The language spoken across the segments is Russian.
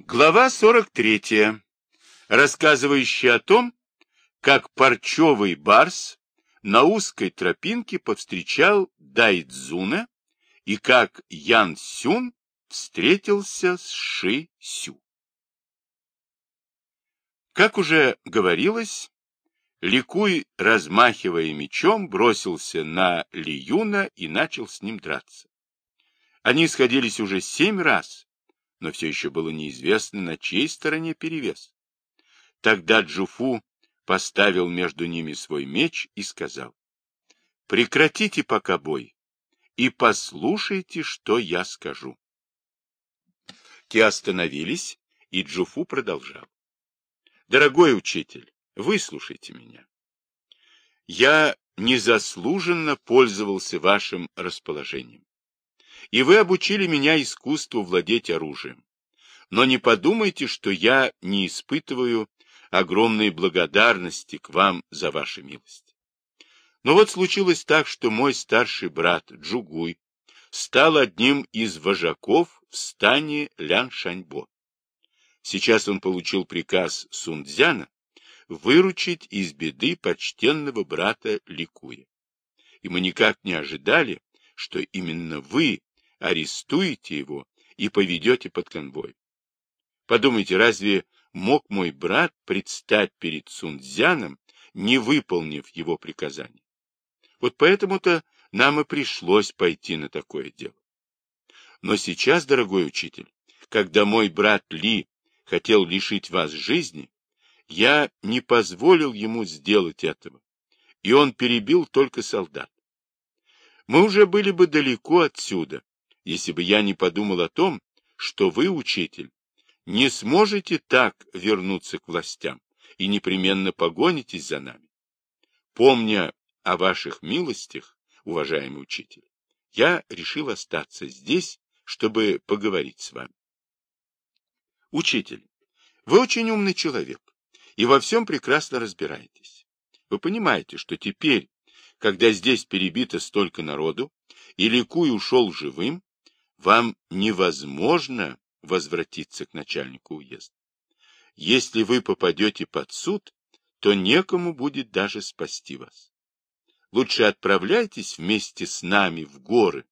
Глава 43, рассказывающая о том, как парчевый барс на узкой тропинке повстречал Дайдзуна и как Ян Сюн встретился с Ши Сю. Как уже говорилось, Ликуй, размахивая мечом, бросился на Ли Юна и начал с ним драться. Они сходились уже семь раз, но все еще было неизвестно, на чьей стороне перевес. Тогда Джуфу поставил между ними свой меч и сказал, «Прекратите пока бой и послушайте, что я скажу». Те остановились, и Джуфу продолжал. «Дорогой учитель, выслушайте меня. Я незаслуженно пользовался вашим расположением и вы обучили меня искусству владеть оружием. Но не подумайте, что я не испытываю огромной благодарности к вам за вашу милость. Но вот случилось так, что мой старший брат Джугуй стал одним из вожаков в стане Лян-Шаньбо. Сейчас он получил приказ Сунцзяна выручить из беды почтенного брата Ликуя. И мы никак не ожидали, что именно вы арестуете его и поведете под конвой. Подумайте, разве мог мой брат предстать перед Сунцзяном, не выполнив его приказание? Вот поэтому-то нам и пришлось пойти на такое дело. Но сейчас, дорогой учитель, когда мой брат Ли хотел лишить вас жизни, я не позволил ему сделать этого, и он перебил только солдат. Мы уже были бы далеко отсюда, если бы я не подумал о том, что вы, учитель, не сможете так вернуться к властям и непременно погонитесь за нами. Помня о ваших милостях, уважаемый учитель, я решил остаться здесь, чтобы поговорить с вами. Учитель, вы очень умный человек и во всем прекрасно разбираетесь. Вы понимаете, что теперь, когда здесь перебито столько народу, и Ликуй ушел живым, вам невозможно возвратиться к начальнику уезда. Если вы попадете под суд, то некому будет даже спасти вас. Лучше отправляйтесь вместе с нами в горы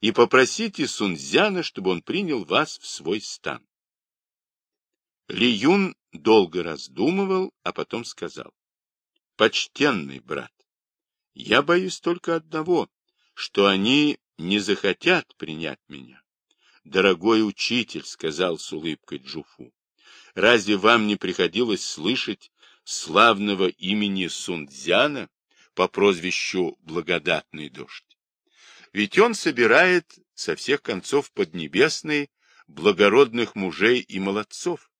и попросите Сунцзяна, чтобы он принял вас в свой стан. Ли Юн долго раздумывал, а потом сказал. Почтенный брат, я боюсь только одного, что они не захотят принять меня. Дорогой учитель, — сказал с улыбкой Джуфу, — разве вам не приходилось слышать славного имени Сунцзяна по прозвищу Благодатный дождь? Ведь он собирает со всех концов Поднебесной благородных мужей и молодцов.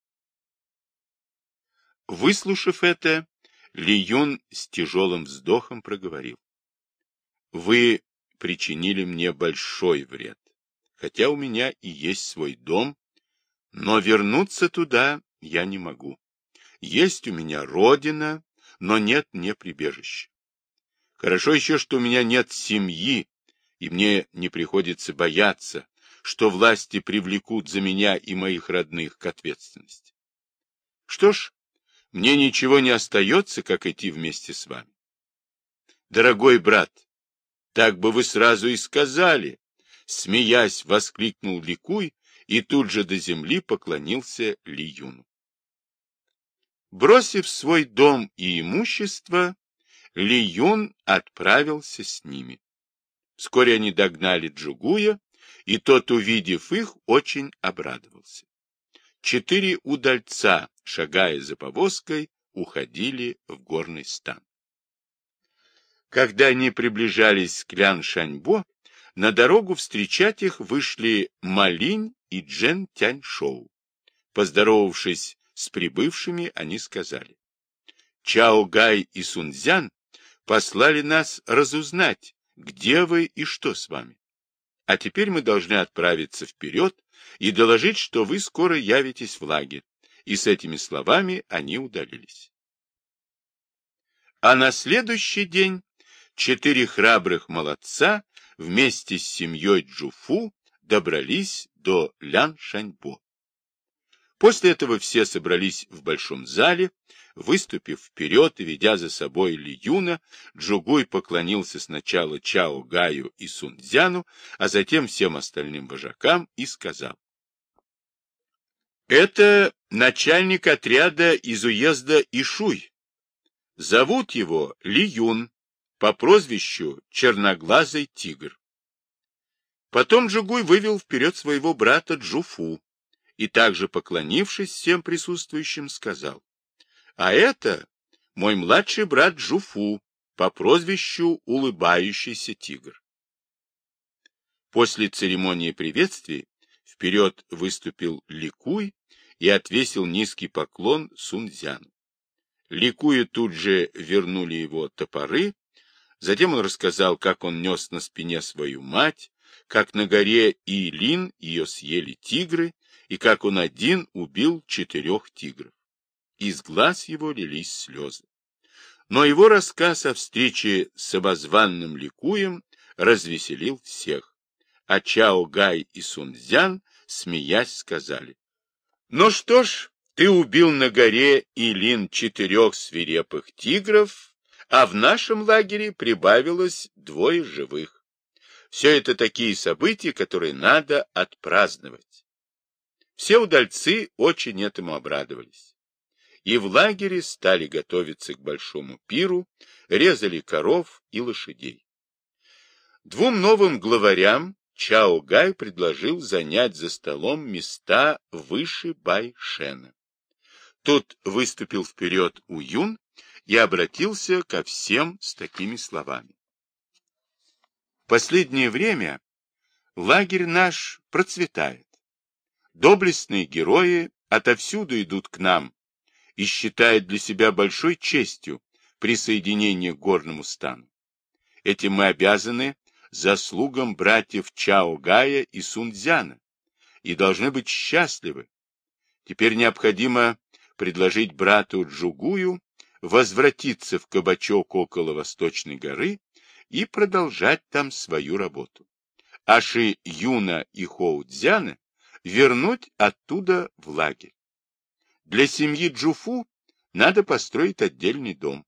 Выслушав это, Ли Юн с тяжелым вздохом проговорил. Вы причинили мне большой вред. Хотя у меня и есть свой дом, но вернуться туда я не могу. Есть у меня родина, но нет мне прибежища. Хорошо еще, что у меня нет семьи, и мне не приходится бояться, что власти привлекут за меня и моих родных к ответственности. Что ж, мне ничего не остается, как идти вместе с вами. Дорогой брат, так бы вы сразу и сказали. Смеясь, воскликнул Ликуй и тут же до земли поклонился Ли Юну. Бросив свой дом и имущество, Ли Юн отправился с ними. Вскоре они догнали Джугуя, и тот, увидев их, очень обрадовался. Четыре удальца, шагая за повозкой, уходили в горный стан. Когда они приближались к Лян-Шаньбо, на дорогу встречать их вышли Малинь и Джен Тяньшоу. Поздоровавшись с прибывшими, они сказали, «Чао Гай и Сунцзян послали нас разузнать, где вы и что с вами. А теперь мы должны отправиться вперед и доложить, что вы скоро явитесь в лагерь». И с этими словами они удалились. А на следующий день четыре храбрых молодца вместе с семьей Джуфу добрались до Лян-Шаньбо. После этого все собрались в большом зале, выступив вперед и ведя за собой Ли Юна, Джугуй поклонился сначала Чао Гаю и Сунцзяну, а затем всем остальным вожакам и сказал. Это начальник отряда из уезда Ишуй. Зовут его Ли Юн по прозвищу Черноглазый Тигр. Потом Джугуй вывел вперед своего брата Джуфу и также поклонившись всем присутствующим, сказал, «А это мой младший брат Джуфу по прозвищу Улыбающийся Тигр». После церемонии приветствий вперед выступил Ликуй и отвесил низкий поклон Сунцзяну. Ликуя тут же вернули его топоры, затем он рассказал, как он нес на спине свою мать, как на горе Илин ее съели тигры, и как он один убил четырех тигров. Из глаз его лились слезы. Но его рассказ о встрече с обозванным Ликуем развеселил всех, а Чао Гай и Сунцзян, смеясь, сказали, ну что ж, ты убил на горе Илин четырех свирепых тигров, а в нашем лагере прибавилось двое живых. Все это такие события, которые надо отпраздновать. Все удальцы очень этому обрадовались. И в лагере стали готовиться к большому пиру, резали коров и лошадей. Двум новым главарям Чао Гай предложил занять за столом места выше Байшена. Тот выступил вперед у Юн и обратился ко всем с такими словами. В последнее время лагерь наш процветает. Доблестные герои отовсюду идут к нам и считают для себя большой честью присоединение к горному стану. Этим мы обязаны заслугам братьев Чао Гая и Сунцзяна и должны быть счастливы. Теперь необходимо предложить брату Джугую возвратиться в кабачок около Восточной горы и продолжать там свою работу. Аши Юна и Хоу Цзяна вернуть оттуда в лагерь. Для семьи Джуфу надо построить отдельный дом.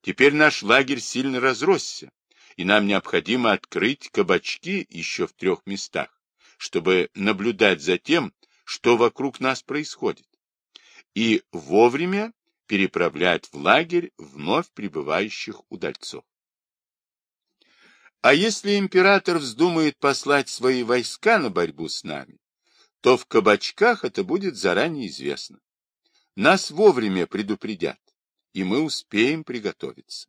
Теперь наш лагерь сильно разросся, и нам необходимо открыть кабачки еще в трех местах, чтобы наблюдать за тем, что вокруг нас происходит, и вовремя переправлять в лагерь вновь прибывающих удальцов. А если император вздумает послать свои войска на борьбу с нами, то в кабачках это будет заранее известно. Нас вовремя предупредят, и мы успеем приготовиться.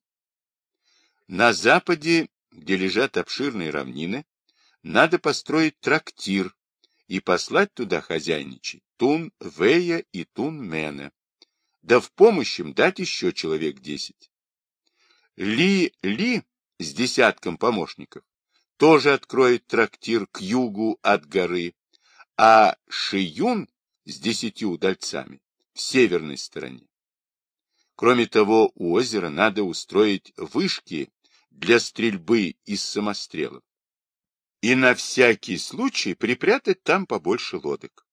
На западе, где лежат обширные равнины, надо построить трактир и послать туда хозяйничать Тун Вэя и Тун Мэна. Да в помощь им дать еще человек десять. Ли Ли с десятком помощников тоже откроет трактир к югу от горы, а Шиюн с десятью удальцами в северной стороне. Кроме того, у озера надо устроить вышки для стрельбы из самострелов. И на всякий случай припрятать там побольше лодок.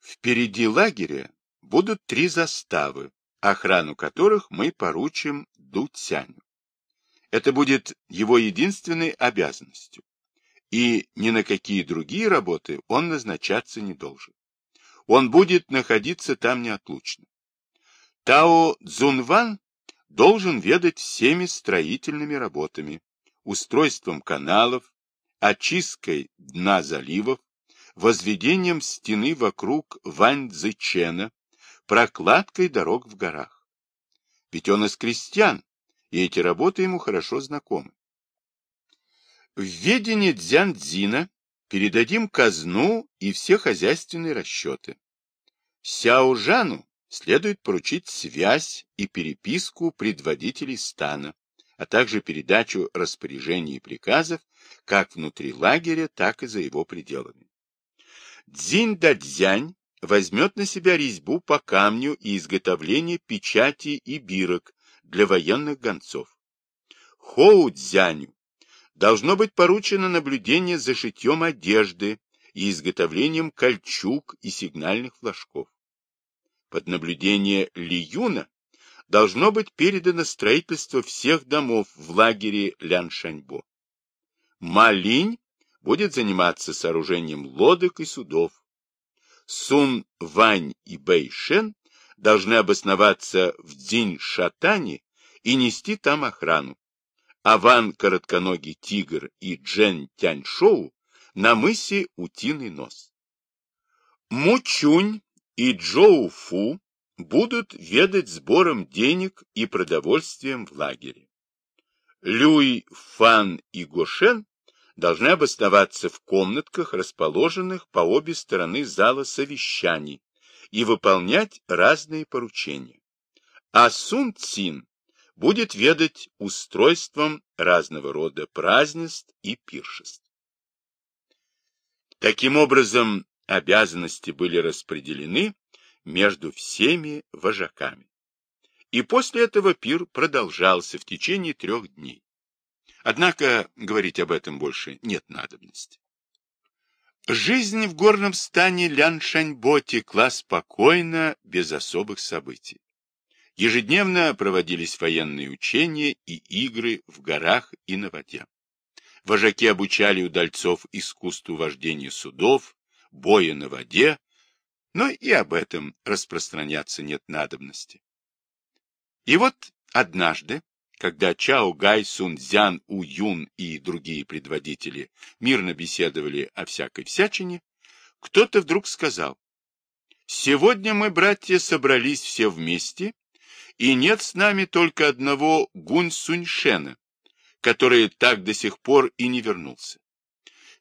Впереди лагеря будут три заставы, охрану которых мы поручим Дуцяню. Это будет его единственной обязанностью. И ни на какие другие работы он назначаться не должен. Он будет находиться там неотлучно. Тао Цзунван должен ведать всеми строительными работами, устройством каналов, очисткой дна заливов, возведением стены вокруг Ваньцзычена, прокладкой дорог в горах. Ведь он из крестьян, и эти работы ему хорошо знакомы. В ведении Дзяндзина передадим казну и все хозяйственные расчеты. Сяо Жану следует поручить связь и переписку предводителей стана, а также передачу распоряжений и приказов как внутри лагеря, так и за его пределами. Дзинь-дадзянь возьмет на себя резьбу по камню и изготовление печати и бирок для военных гонцов. Хоу-дзяню должно быть поручено наблюдение за шитьем одежды и изготовлением кольчуг и сигнальных флажков. Под наблюдение Ли Юна должно быть передано строительство всех домов в лагере Ляншаньбо. Ма Линь будет заниматься сооружением лодок и судов. Сун Вань и Бэй Шен должны обосноваться в Дзинь-Шатане и нести там охрану. А Ван Коротконогий Тигр и Джен Тяньшоу на мысе Утиный Нос. Мучунь и Джоу Фу будут ведать сбором денег и продовольствием в лагере. Люй, Фан и Гошен должны обосноваться в комнатках, расположенных по обе стороны зала совещаний, и выполнять разные поручения. А Сун Цин будет ведать устройством разного рода празднеств и пиршеств. Таким образом, обязанности были распределены между всеми вожаками. И после этого пир продолжался в течение трех дней. Однако говорить об этом больше нет надобности. Жизнь в горном стане Ляншаньбо текла спокойно, без особых событий. Ежедневно проводились военные учения и игры в горах и на воде. Вожаки обучали удальцов искусству вождения судов, боя на воде, но и об этом распространяться нет надобности. И вот однажды, когда Чао Гай, Сун Цзян, У Юн и другие предводители мирно беседовали о всякой всячине, кто-то вдруг сказал, «Сегодня мы, братья, собрались все вместе, и нет с нами только одного Гунь Суньшена, который так до сих пор и не вернулся.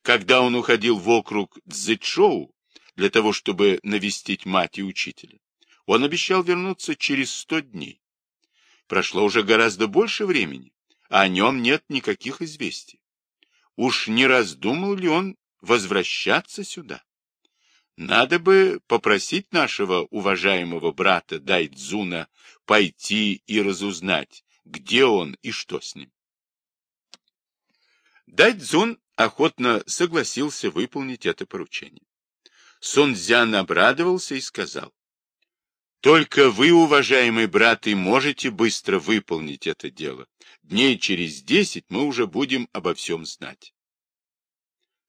Когда он уходил в округ Цзэчжоу для того, чтобы навестить мать и учителя, он обещал вернуться через сто дней. Прошло уже гораздо больше времени, а о нем нет никаких известий. Уж не раздумал ли он возвращаться сюда? Надо бы попросить нашего уважаемого брата Дайдзуна пойти и разузнать, где он и что с ним. Дайдзун охотно согласился выполнить это поручение. Сунцзян обрадовался и сказал, только вы, уважаемый брат, и можете быстро выполнить это дело. Дней через десять мы уже будем обо всем знать.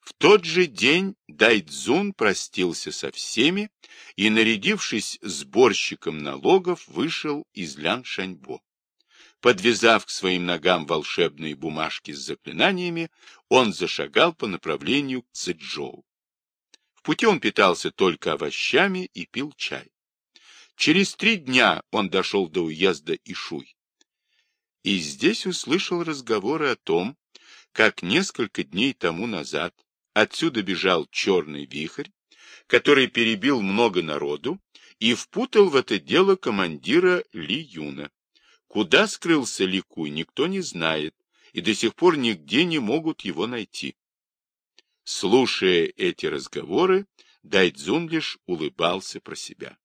В тот же день Дайдзун простился со всеми и, нарядившись сборщиком налогов, вышел из Ляншаньбо. Подвязав к своим ногам волшебные бумажки с заклинаниями, он зашагал по направлению к Цзэчжоу. В пути он питался только овощами и пил чай. Через три дня он дошел до уезда Ишуй. И здесь услышал разговоры о том, как несколько дней тому назад отсюда бежал черный вихрь, который перебил много народу и впутал в это дело командира Ли Юна. Куда скрылся Ли Куй, никто не знает, и до сих пор нигде не могут его найти. Слушая эти разговоры, Дайдзун лишь улыбался про себя.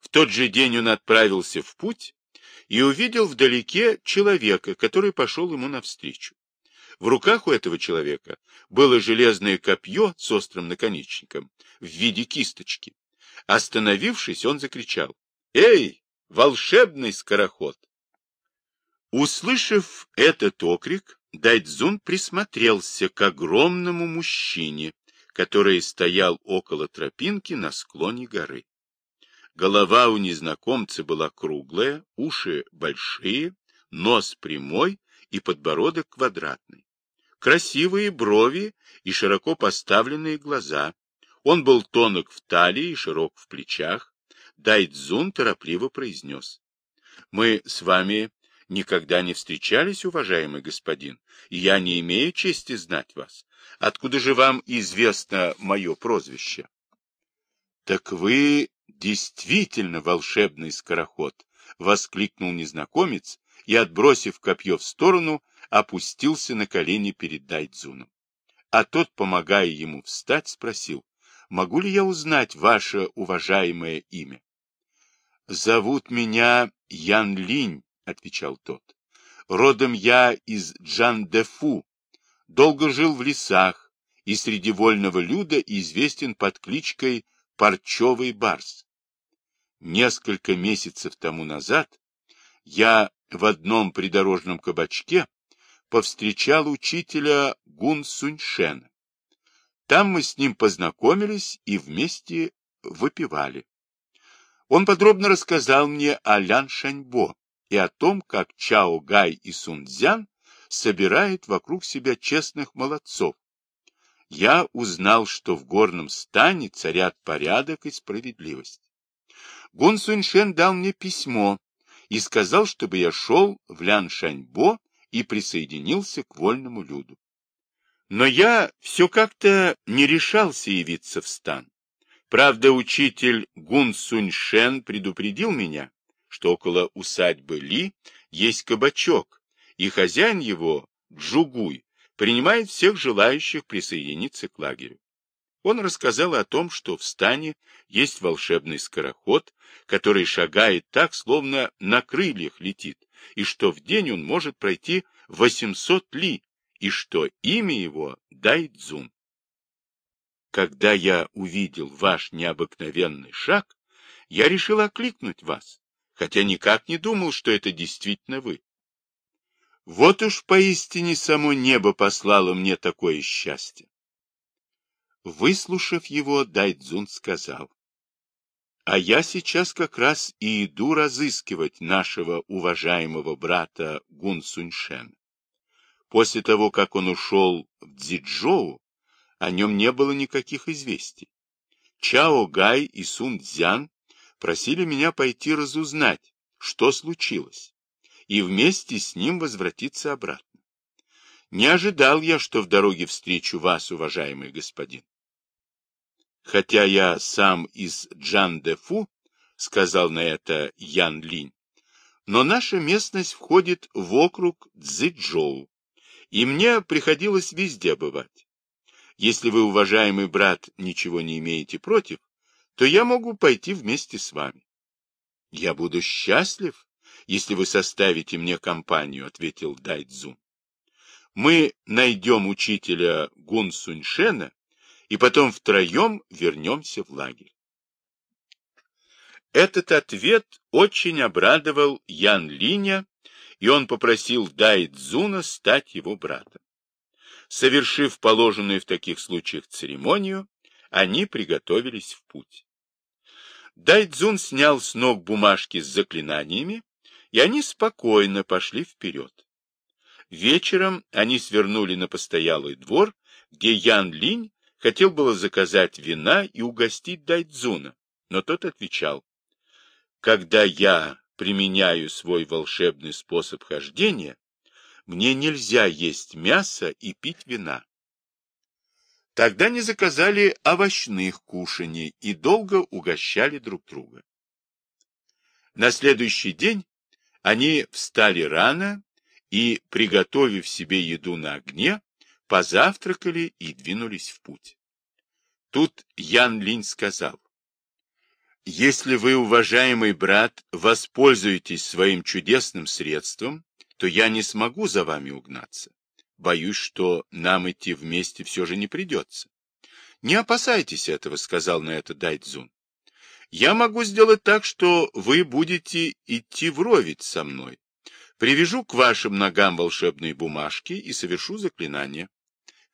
В тот же день он отправился в путь и увидел вдалеке человека, который пошел ему навстречу. В руках у этого человека было железное копье с острым наконечником в виде кисточки. Остановившись, он закричал «Эй, волшебный скороход!» Услышав этот окрик, Дайдзун присмотрелся к огромному мужчине, который стоял около тропинки на склоне горы. Голова у незнакомца была круглая, уши большие, нос прямой и подбородок квадратный. Красивые брови и широко поставленные глаза. Он был тонок в талии и широк в плечах. Дайдзун торопливо произнес. — Мы с вами никогда не встречались, уважаемый господин, и я не имею чести знать вас. Откуда же вам известно мое прозвище? — Так вы действительно волшебный скороход! — воскликнул незнакомец и, отбросив копье в сторону, опустился на колени перед Дайдзуном. А тот, помогая ему встать, спросил, «Могу ли я узнать ваше уважаемое имя?» «Зовут меня Ян Линь», — отвечал тот. «Родом я из Джан-де-Фу, долго жил в лесах и среди вольного люда известен под кличкой Парчевый Барс. Несколько месяцев тому назад я в одном придорожном кабачке повстречал учителя Гун Суньшена. Там мы с ним познакомились и вместе выпивали. Он подробно рассказал мне о Лян Шаньбо и о том, как Чао Гай и Сун Цзян собирает вокруг себя честных молодцов. Я узнал, что в горном стане царят порядок и справедливость. Гун Суньшен дал мне письмо и сказал, чтобы я шел в Лян Шаньбо и присоединился к вольному люду. Но я все как-то не решался явиться в стан. Правда, учитель Гун Суньшен предупредил меня, что около усадьбы Ли есть кабачок, и хозяин его, Джугуй, принимает всех желающих присоединиться к лагерю. Он рассказал о том, что в стане есть волшебный скороход, который шагает так, словно на крыльях летит, и что в день он может пройти 800 ли, и что имя его Дайдзун. Когда я увидел ваш необыкновенный шаг, я решил окликнуть вас, хотя никак не думал, что это действительно вы. Вот уж поистине само небо послало мне такое счастье. Выслушав его, Дайдзун сказал, а я сейчас как раз и иду разыскивать нашего уважаемого брата Гун Суньшена. После того, как он ушел в Цзичжоу, о нем не было никаких известий. Чао Гай и Сун Цзян просили меня пойти разузнать, что случилось, и вместе с ним возвратиться обратно. Не ожидал я, что в дороге встречу вас, уважаемый господин. Хотя я сам из Джан-де-Фу, сказал на это Ян Линь, но наша местность входит в округ Цзичжоу, и мне приходилось везде бывать. Если вы, уважаемый брат, ничего не имеете против, то я могу пойти вместе с вами. — Я буду счастлив, если вы составите мне компанию, — ответил Дайцзун. — Мы найдем учителя Гун Суньшена, и потом втроем вернемся в лагерь. Этот ответ очень обрадовал Ян Линя, и он попросил Дайцзуна стать его братом. Совершив положенную в таких случаях церемонию, они приготовились в путь. Дайдзун снял с ног бумажки с заклинаниями, и они спокойно пошли вперед. Вечером они свернули на постоялый двор, где Ян Линь хотел было заказать вина и угостить Дайдзуна, но тот отвечал, «Когда я применяю свой волшебный способ хождения, мне нельзя есть мясо и пить вина. Тогда не заказали овощных кушаний и долго угощали друг друга. На следующий день они встали рано и, приготовив себе еду на огне, позавтракали и двинулись в путь. Тут Ян Линь сказал, «Если вы, уважаемый брат, воспользуетесь своим чудесным средством, то я не смогу за вами угнаться. Боюсь, что нам идти вместе все же не придется. — Не опасайтесь этого, — сказал на это Дайдзун. — Я могу сделать так, что вы будете идти вровень со мной. Привяжу к вашим ногам волшебные бумажки и совершу заклинание.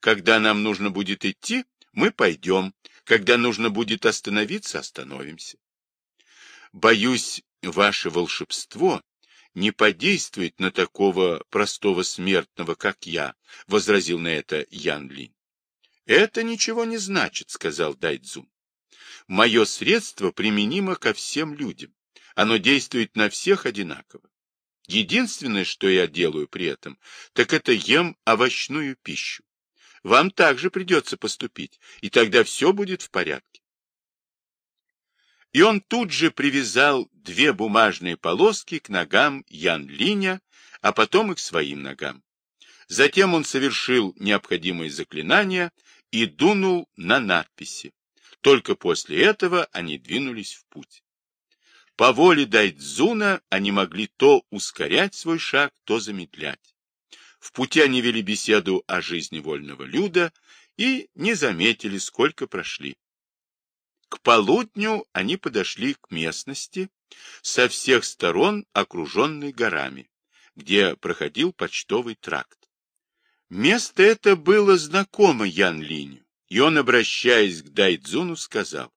Когда нам нужно будет идти, мы пойдем. Когда нужно будет остановиться, остановимся. Боюсь, ваше волшебство не подействует на такого простого смертного, как я, — возразил на это Ян Лин. — Это ничего не значит, — сказал Дайдзун. — Мое средство применимо ко всем людям. Оно действует на всех одинаково. Единственное, что я делаю при этом, так это ем овощную пищу. Вам также придется поступить, и тогда все будет в порядке. И он тут же привязал две бумажные полоски к ногам Ян Линя, а потом и к своим ногам. Затем он совершил необходимые заклинания и дунул на надписи. Только после этого они двинулись в путь. По воле Дайдзуна они могли то ускорять свой шаг, то замедлять. В пути они вели беседу о жизни вольного люда и не заметили, сколько прошли. К полудню они подошли к местности, со всех сторон окруженной горами, где проходил почтовый тракт. Место это было знакомо Ян Линю, и он, обращаясь к Дайдзуну, сказал,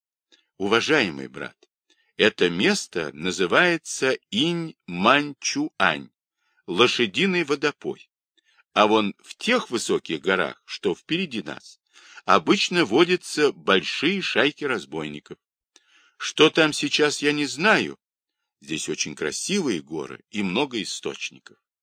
«Уважаемый брат, это место называется Инь-Манчуань, лошадиный водопой. А вон в тех высоких горах, что впереди нас, обычно водятся большие шайки разбойников. Что там сейчас, я не знаю. Здесь очень красивые горы и много источников.